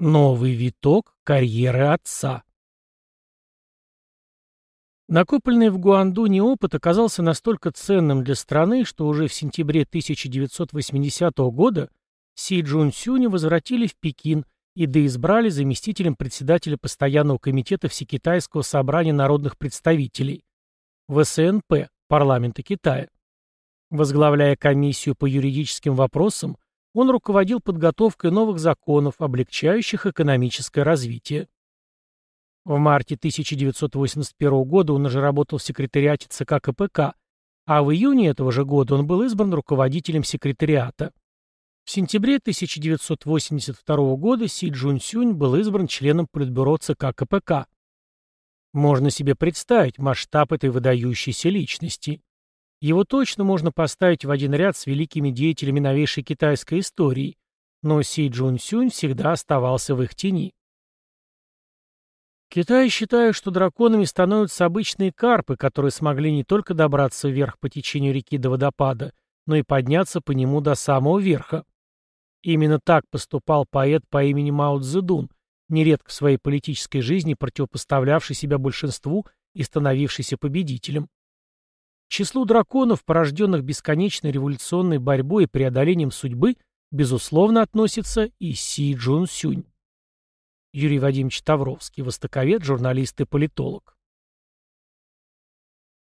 Новый виток карьеры отца. Накопленный в Гуандуне опыт оказался настолько ценным для страны, что уже в сентябре 1980 года Си Джун Сюня возвратили в Пекин и доизбрали заместителем председателя Постоянного комитета Всекитайского собрания народных представителей ВСНП парламента Китая. Возглавляя комиссию по юридическим вопросам, он руководил подготовкой новых законов, облегчающих экономическое развитие. В марте 1981 года он уже работал в секретариате ЦК КПК, а в июне этого же года он был избран руководителем секретариата. В сентябре 1982 года Си Джун Сюнь был избран членом Политбюро ЦК КПК. Можно себе представить масштаб этой выдающейся личности. Его точно можно поставить в один ряд с великими деятелями новейшей китайской истории, но Си Джун Сюнь всегда оставался в их тени. Китай считает, что драконами становятся обычные карпы, которые смогли не только добраться вверх по течению реки до водопада, но и подняться по нему до самого верха. Именно так поступал поэт по имени Мао Цзэдун, нередко в своей политической жизни противопоставлявший себя большинству и становившийся победителем числу драконов, порожденных бесконечной революционной борьбой и преодолением судьбы, безусловно, относится и Си Джун Сюнь. Юрий Вадимович Тавровский, востоковед, журналист и политолог.